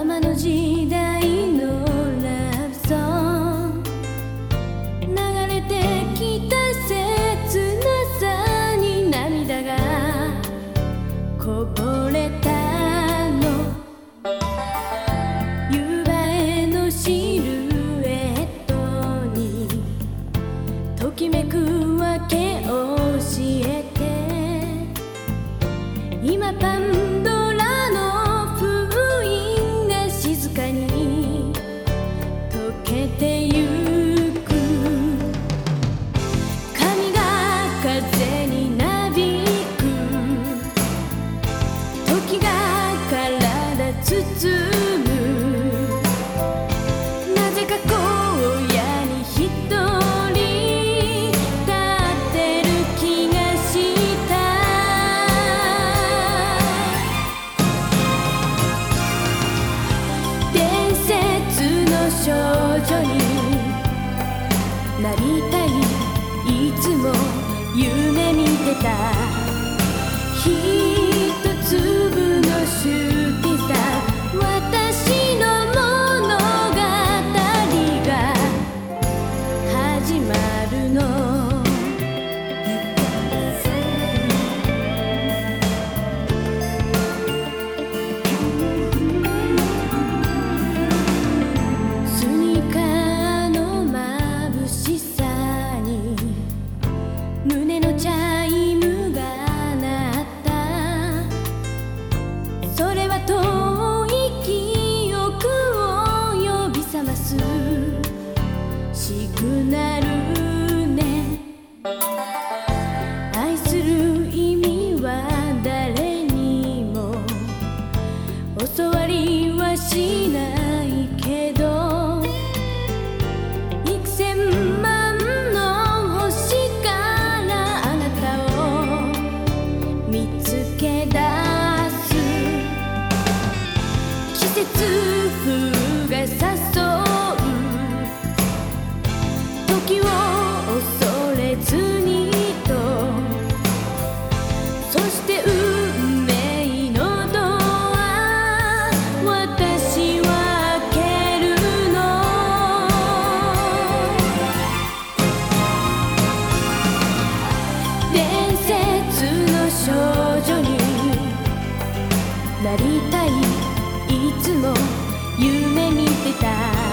今の時代のラブソン流れてきた切なさに涙がこぼれたの夕映えのシルエットにときめくわけ教えて今パン the day. げた。你呢？なりたい。いつも夢見てた。